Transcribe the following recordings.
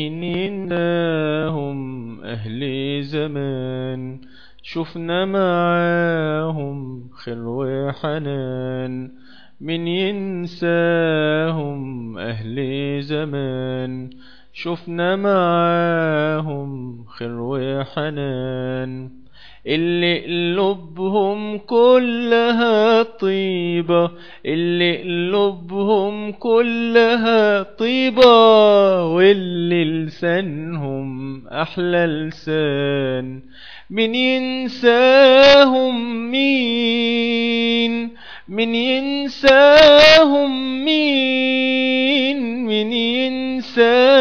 إنهم أهل زمان شفنا معاهم خير وحنان من ينساهم أهل زمان شفنا معاهم خير وحنان اللي قلوبهم كلها طيبة اللي قلوبهم كلها طيبة واللي لسانهم أحلى لسان. من ينساهم مين؟ من ينساهم مين؟ من ينساهم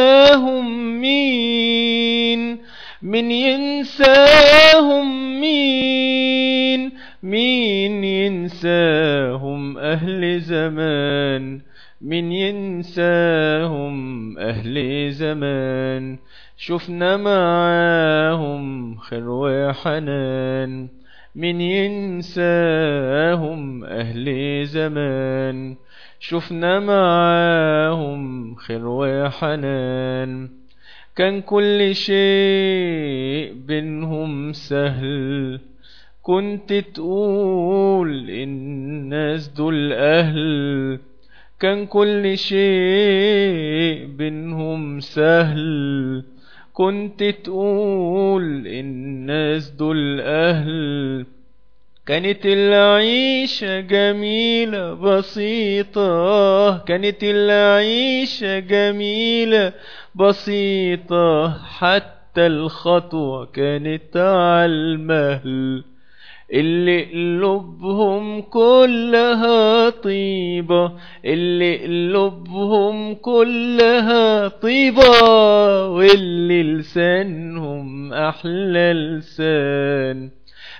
من ينساهم مين؟ مين ينساهم أهل زمان؟ من ينساهم أهل زمان؟ شفنا معاهم خير وحنان. من ينساهم أهل زمان؟ شفنا معاهم خير وحنان. كان كل شيء بينهم سهل كنت تقول الناس دول أهل كان كل شيء بينهم سهل كنت تقول الناس دول أهل كانت العيشة جميلة بسيطة. كانت العيشة جميلة بسيطة. حتى الخطوة كانت على المهل. اللي قلوبهم كلها طيبة اللي قلوبهم كلها طيبة واللي لسانهم أحلى لسان.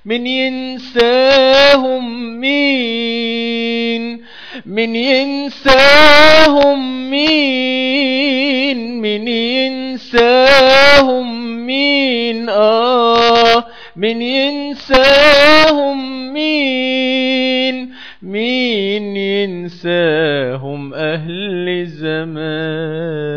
من ينساهم مين؟ من ينساهم مين؟ من ينساهم من ينساهم مين؟ مين ينساهم أهل زمان؟